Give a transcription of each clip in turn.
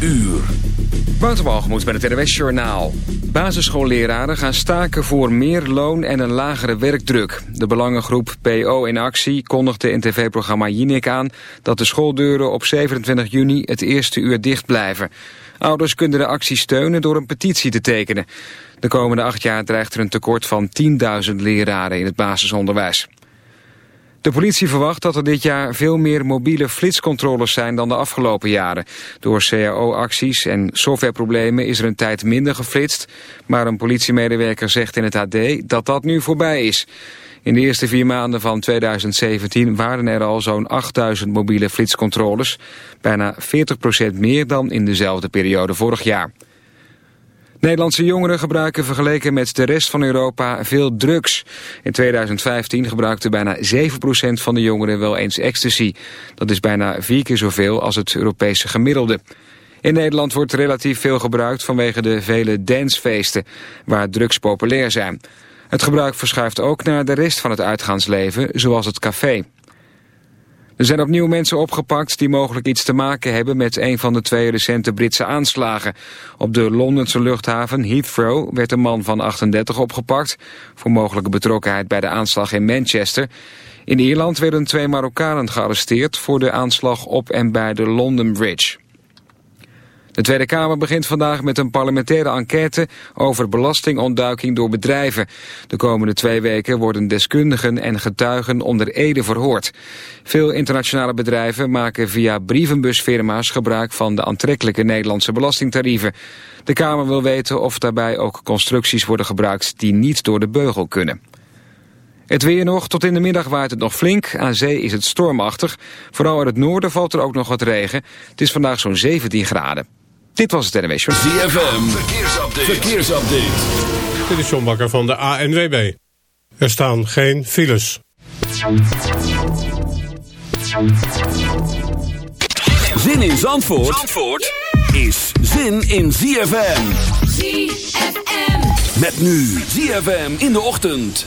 uur. Waterbalgemoed met het NWS Journaal. Basisschoolleraren gaan staken voor meer loon en een lagere werkdruk. De belangengroep PO in actie kondigde in tv-programma Jinek aan... dat de schooldeuren op 27 juni het eerste uur dicht blijven. Ouders kunnen de actie steunen door een petitie te tekenen. De komende acht jaar dreigt er een tekort van 10.000 leraren in het basisonderwijs. De politie verwacht dat er dit jaar veel meer mobiele flitscontroles zijn dan de afgelopen jaren. Door CAO-acties en softwareproblemen is er een tijd minder geflitst, maar een politiemedewerker zegt in het AD dat dat nu voorbij is. In de eerste vier maanden van 2017 waren er al zo'n 8000 mobiele flitscontroles, bijna 40% meer dan in dezelfde periode vorig jaar. Nederlandse jongeren gebruiken vergeleken met de rest van Europa veel drugs. In 2015 gebruikte bijna 7% van de jongeren wel eens ecstasy. Dat is bijna vier keer zoveel als het Europese gemiddelde. In Nederland wordt relatief veel gebruikt vanwege de vele dancefeesten... waar drugs populair zijn. Het gebruik verschuift ook naar de rest van het uitgaansleven, zoals het café. Er zijn opnieuw mensen opgepakt die mogelijk iets te maken hebben met een van de twee recente Britse aanslagen. Op de Londense luchthaven Heathrow werd een man van 38 opgepakt voor mogelijke betrokkenheid bij de aanslag in Manchester. In Ierland werden twee Marokkanen gearresteerd voor de aanslag op en bij de London Bridge. De Tweede Kamer begint vandaag met een parlementaire enquête over belastingontduiking door bedrijven. De komende twee weken worden deskundigen en getuigen onder ede verhoord. Veel internationale bedrijven maken via brievenbusfirma's gebruik van de aantrekkelijke Nederlandse belastingtarieven. De Kamer wil weten of daarbij ook constructies worden gebruikt die niet door de beugel kunnen. Het weer nog, tot in de middag waait het nog flink. Aan zee is het stormachtig. Vooral in het noorden valt er ook nog wat regen. Het is vandaag zo'n 17 graden. Dit was het NWS Show. ZFM, verkeersupdate. verkeersupdate. Dit is John Bakker van de ANWB. Er staan geen files. Zin in Zandvoort, Zandvoort is zin in ZFM. ZFM. Met nu ZFM in de ochtend.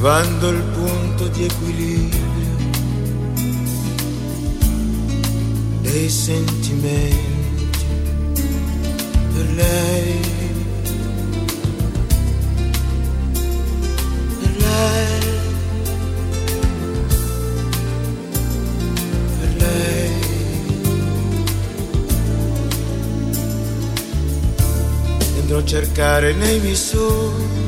trovando il punto di equilibrio dei sentimenti per lei. Per. Andrò a cercare nei miei sogni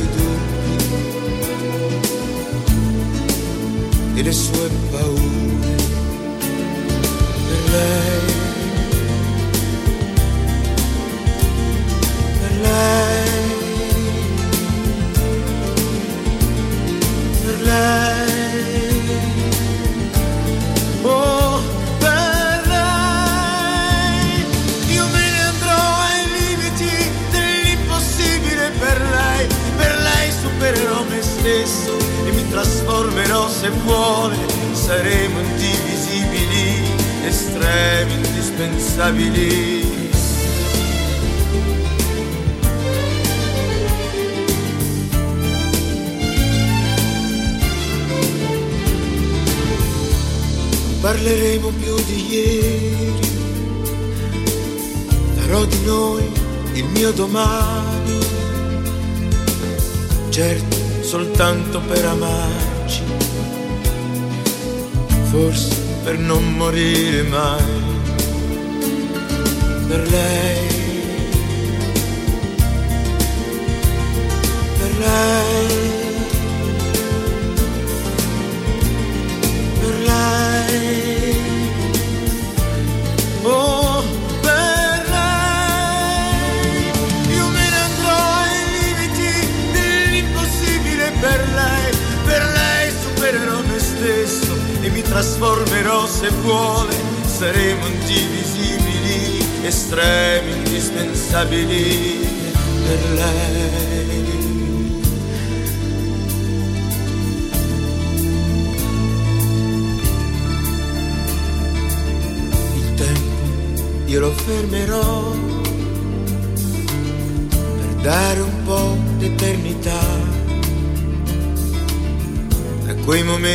It är svårt att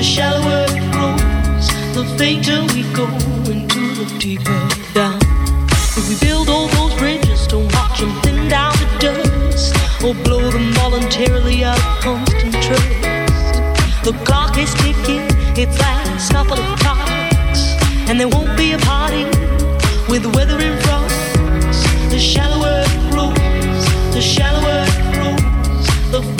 the shallower it grows, the fainter we go into the deeper down. If we build all those bridges, don't watch them thin down to dust, or blow them voluntarily out of constant trust. The clock is ticking, it's like couple of clocks, and there won't be a party with weather in front. The shallower it grows, the shallower it grows, the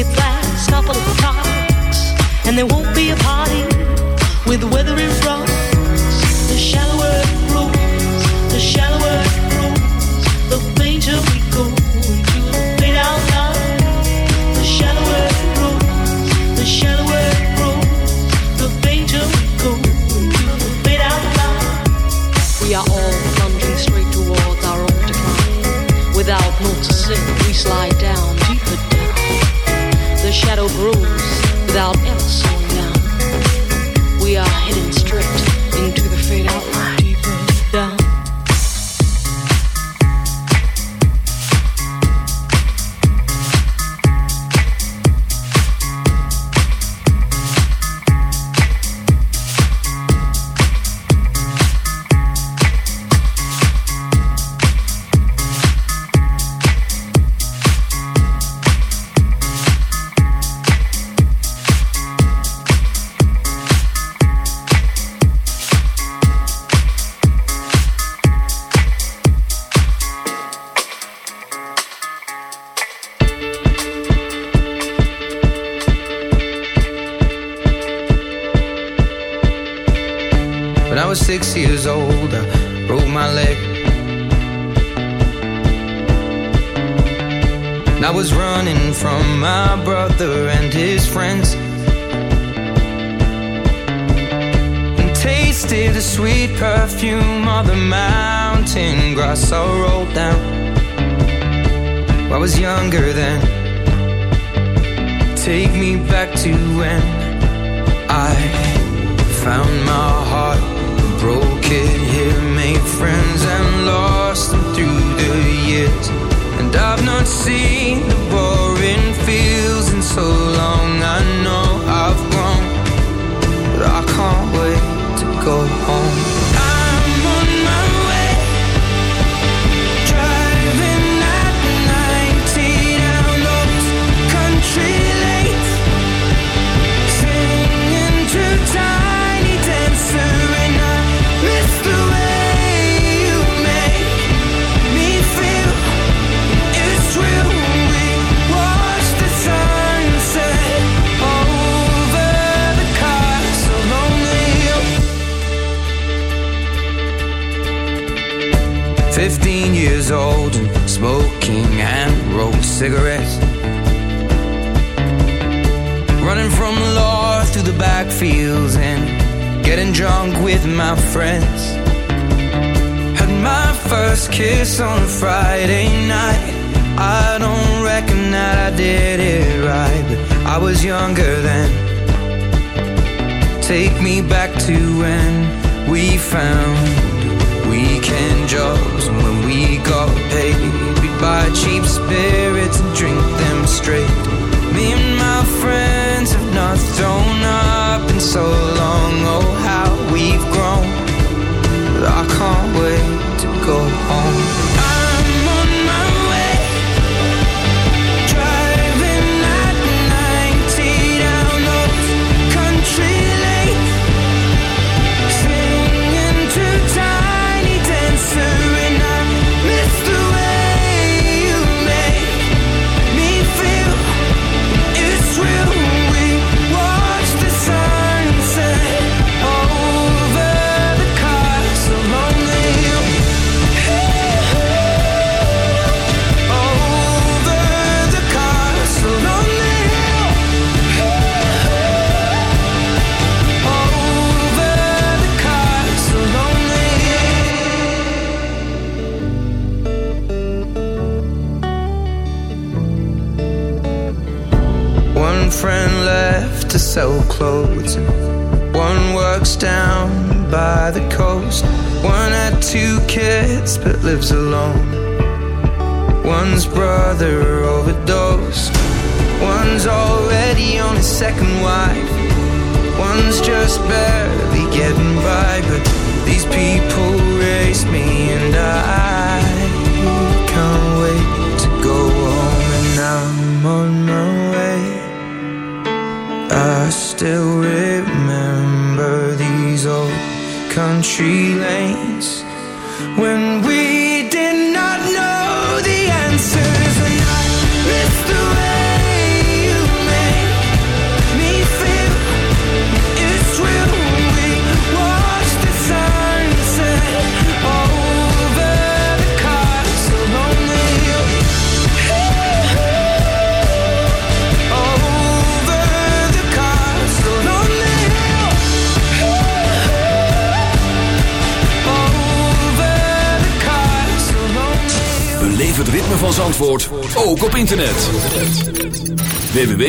It's last couple of clocks, and there won't be a party with the weather in front. The shallower it grows, the shallower shadow rules without else.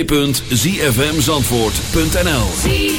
www.zfmzandvoort.nl